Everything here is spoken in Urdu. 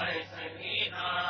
اے سکینہ